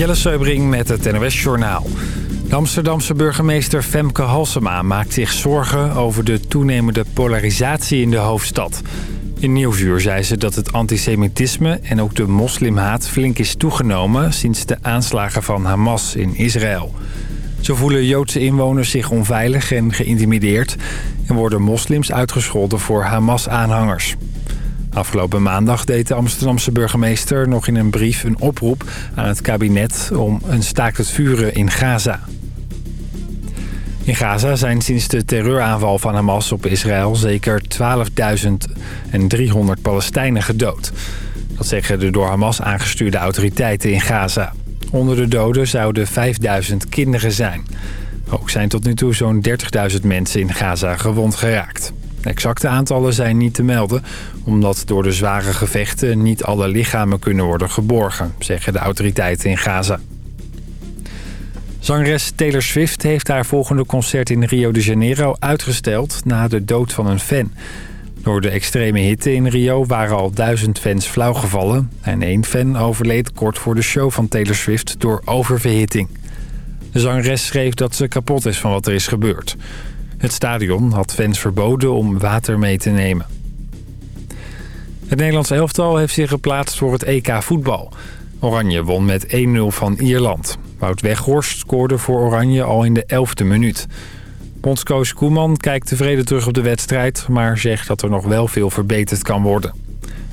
Jelle Seubring met het NOS Journaal. De Amsterdamse burgemeester Femke Halsema maakt zich zorgen over de toenemende polarisatie in de hoofdstad. In Nieuwsuur zei ze dat het antisemitisme en ook de moslimhaat flink is toegenomen sinds de aanslagen van Hamas in Israël. Zo voelen Joodse inwoners zich onveilig en geïntimideerd en worden moslims uitgescholden voor Hamas-aanhangers. Afgelopen maandag deed de Amsterdamse burgemeester nog in een brief een oproep aan het kabinet om een staakt het vuren in Gaza. In Gaza zijn sinds de terreuraanval van Hamas op Israël zeker 12.300 Palestijnen gedood. Dat zeggen de door Hamas aangestuurde autoriteiten in Gaza. Onder de doden zouden 5000 kinderen zijn. Ook zijn tot nu toe zo'n 30.000 mensen in Gaza gewond geraakt. Exacte aantallen zijn niet te melden, omdat door de zware gevechten niet alle lichamen kunnen worden geborgen, zeggen de autoriteiten in Gaza. Zangeres Taylor Swift heeft haar volgende concert in Rio de Janeiro uitgesteld na de dood van een fan. Door de extreme hitte in Rio waren al duizend fans flauwgevallen en één fan overleed kort voor de show van Taylor Swift door oververhitting. De zangeres schreef dat ze kapot is van wat er is gebeurd. Het stadion had fans verboden om water mee te nemen. Het Nederlands elftal heeft zich geplaatst voor het EK voetbal. Oranje won met 1-0 van Ierland. Wout Weghorst scoorde voor Oranje al in de 11e minuut. Bondscoach Koeman kijkt tevreden terug op de wedstrijd... maar zegt dat er nog wel veel verbeterd kan worden.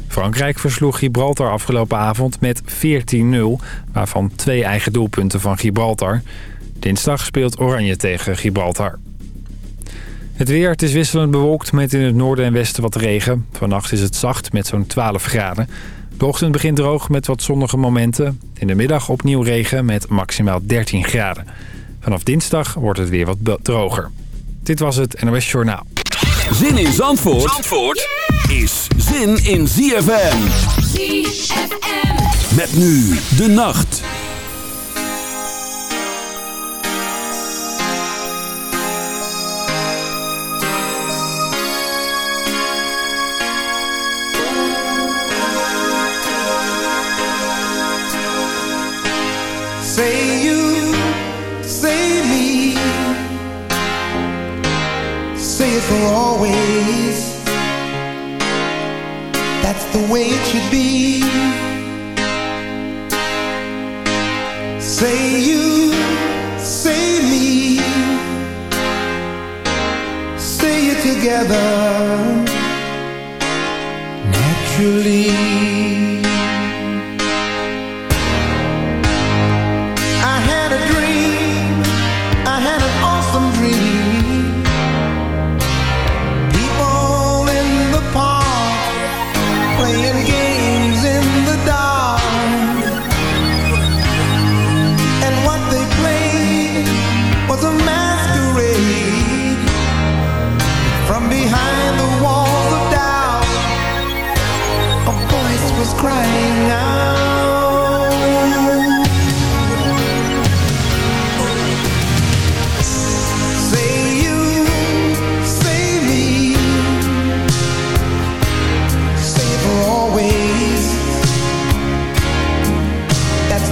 Frankrijk versloeg Gibraltar afgelopen avond met 14-0... waarvan twee eigen doelpunten van Gibraltar. Dinsdag speelt Oranje tegen Gibraltar. Het weer, het is wisselend bewolkt met in het noorden en westen wat regen. Vannacht is het zacht met zo'n 12 graden. De ochtend begint droog met wat zonnige momenten. In de middag opnieuw regen met maximaal 13 graden. Vanaf dinsdag wordt het weer wat droger. Dit was het NOS Journaal. Zin in Zandvoort, Zandvoort is zin in ZFM. ZFM. Met nu de nacht.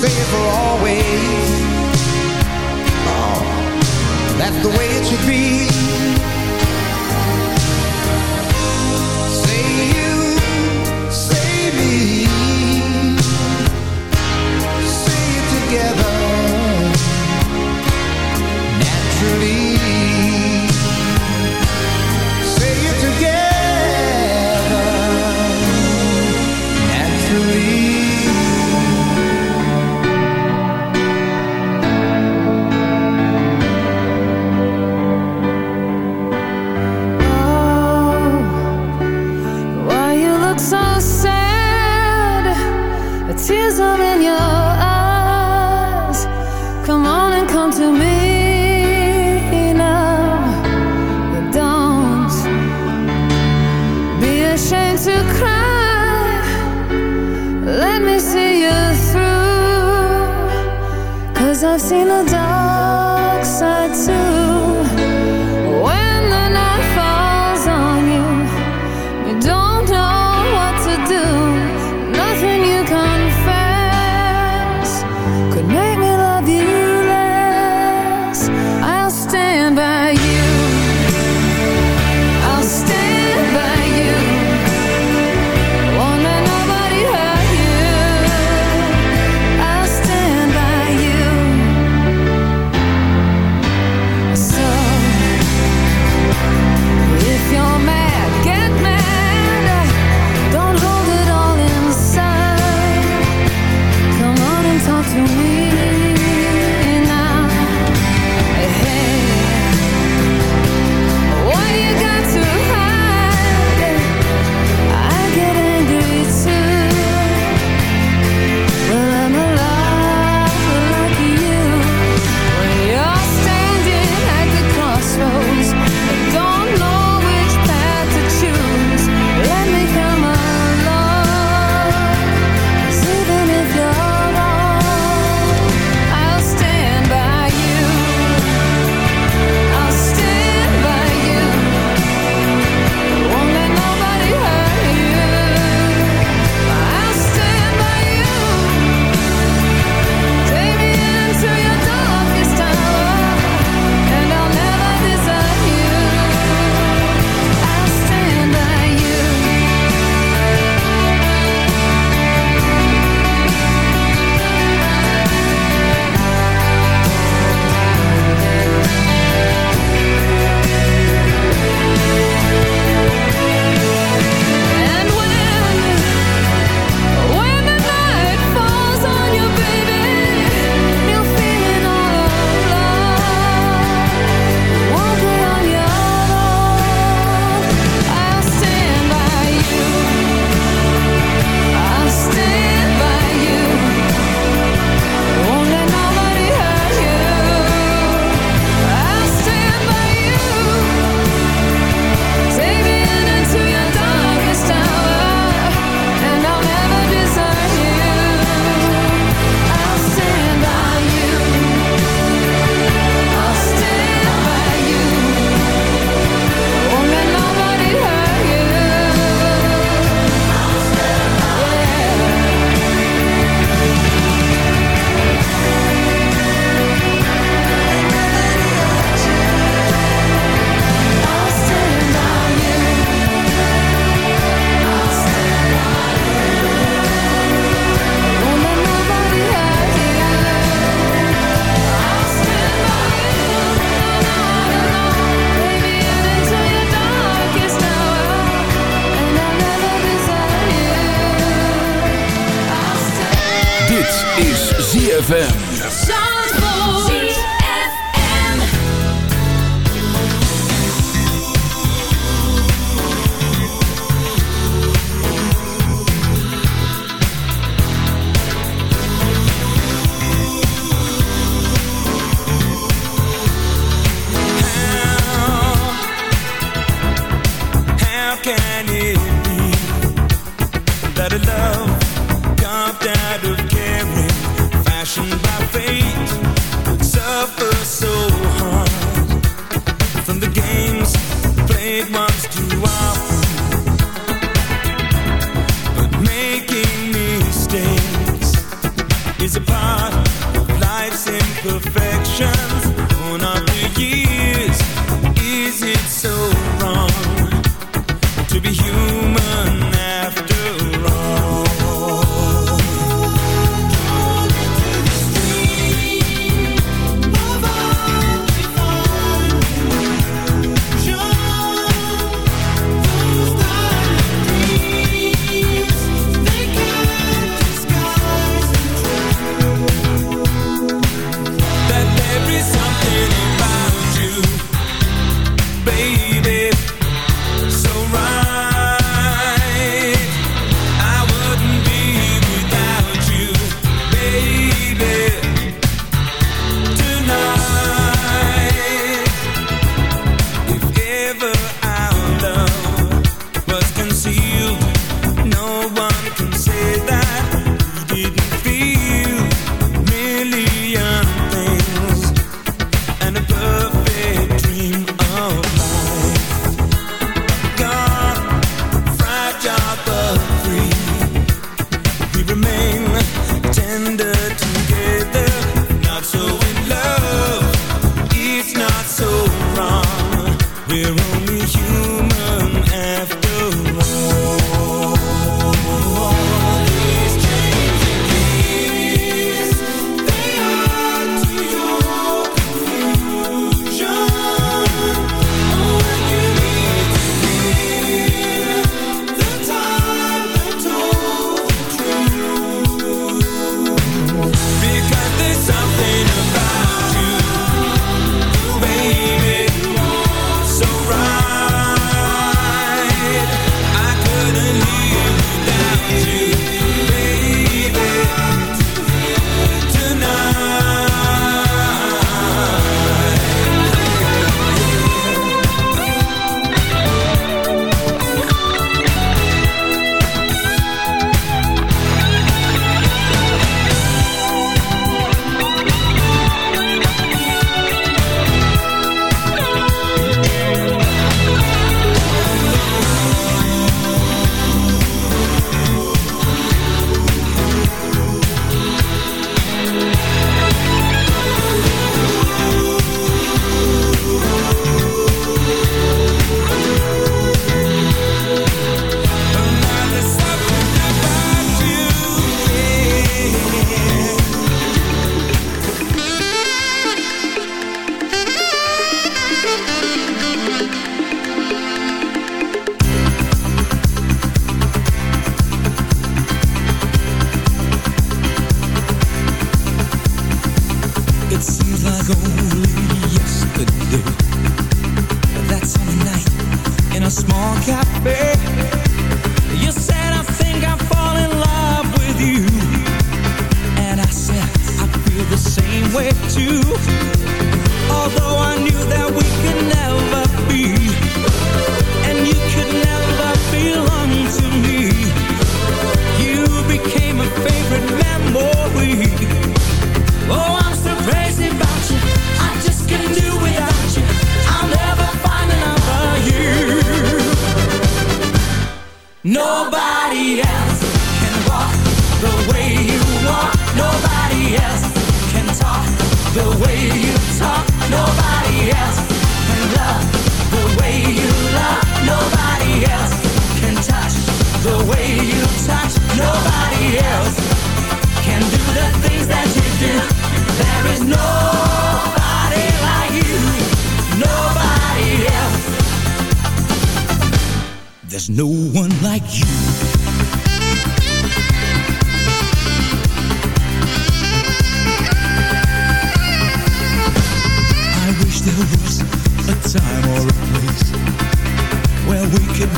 say it for always. Oh, that's the way it should be.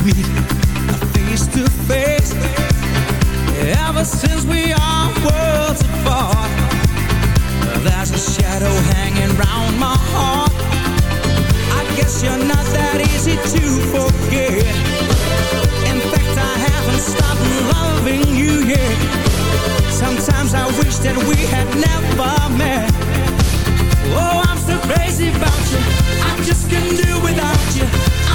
week, face to face. Ever since we are worlds apart, there's a shadow hanging round my heart. I guess you're not that easy to forget. In fact, I haven't stopped loving you yet. Sometimes I wish that we had never met. Oh, I'm so crazy about you. I just can't do without you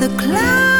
the clouds.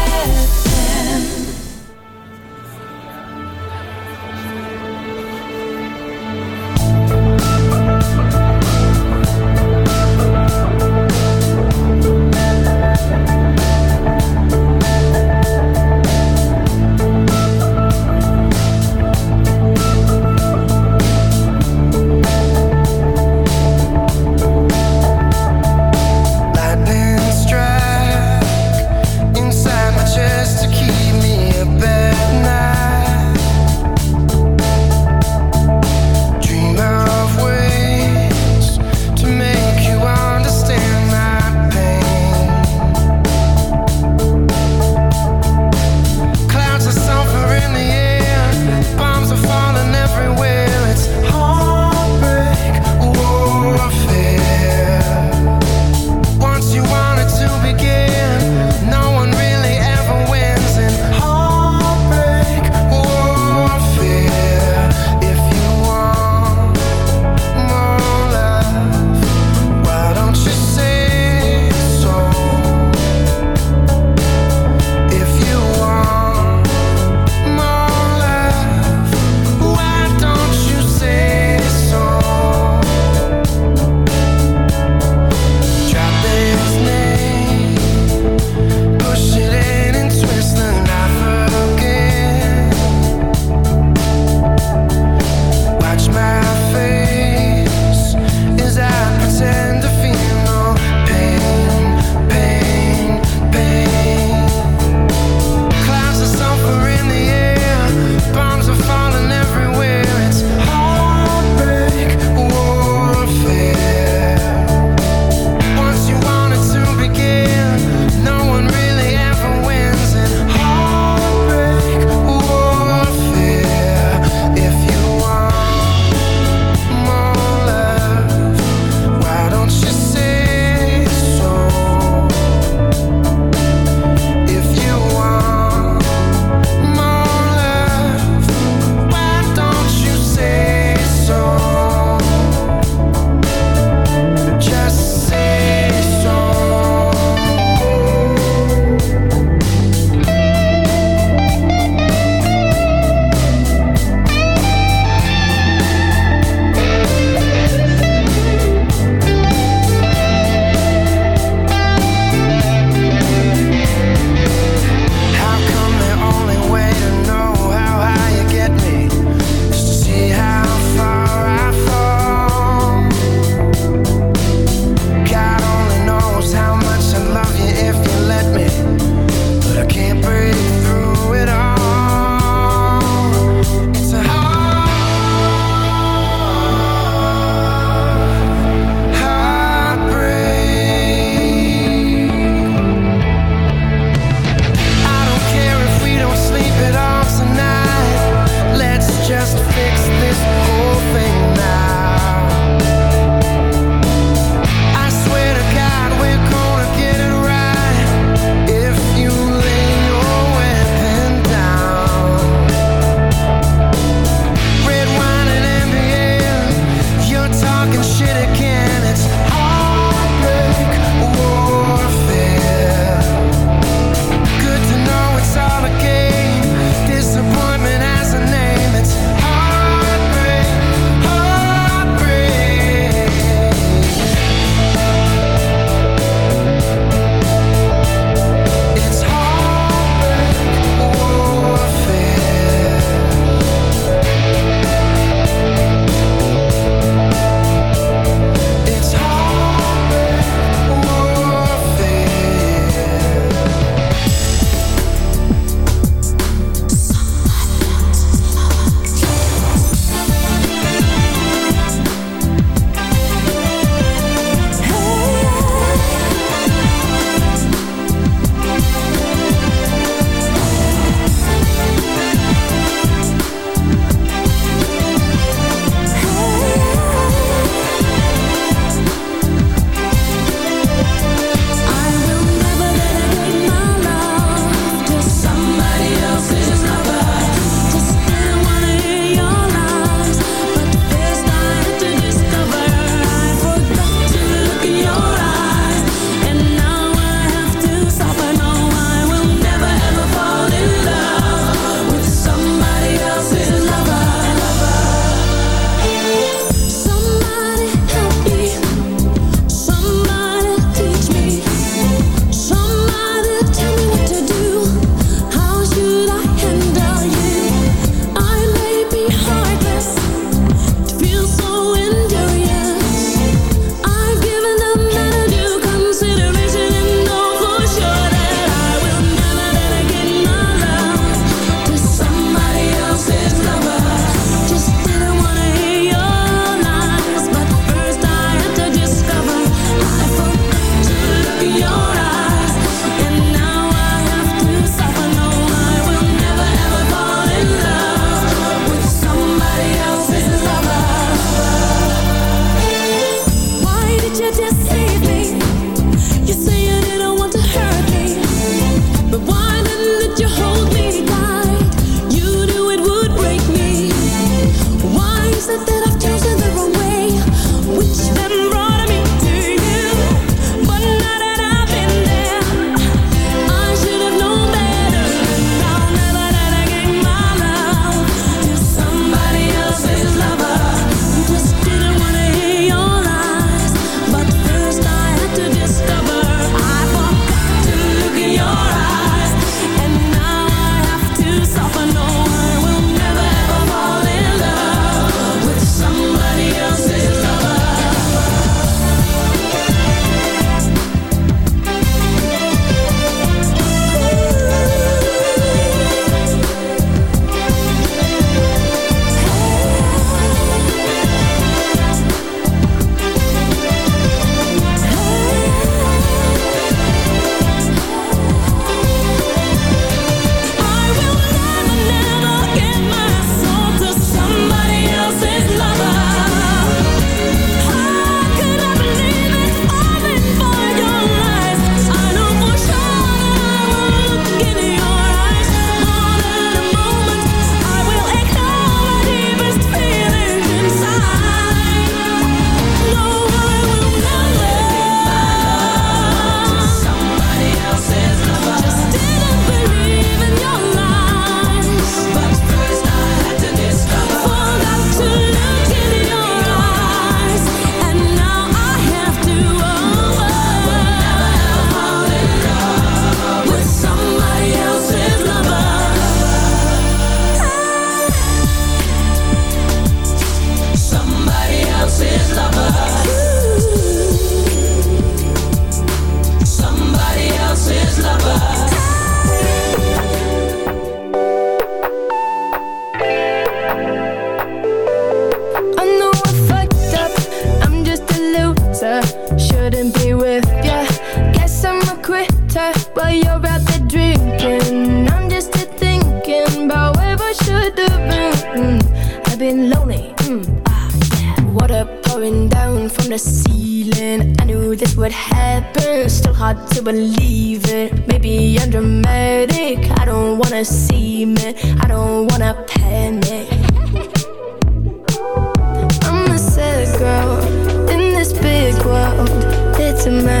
the man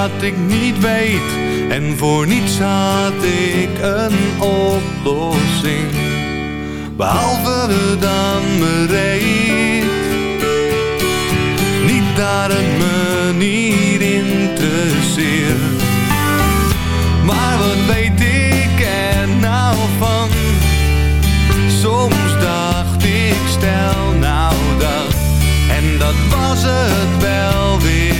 Wat ik niet weet. En voor niets had ik een oplossing. Behalve dan bereid. Niet dat het me niet interesseert. Maar wat weet ik er nou van? Soms dacht ik stel nou dat En dat was het wel weer